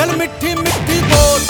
चल मिठी मिठी बोल।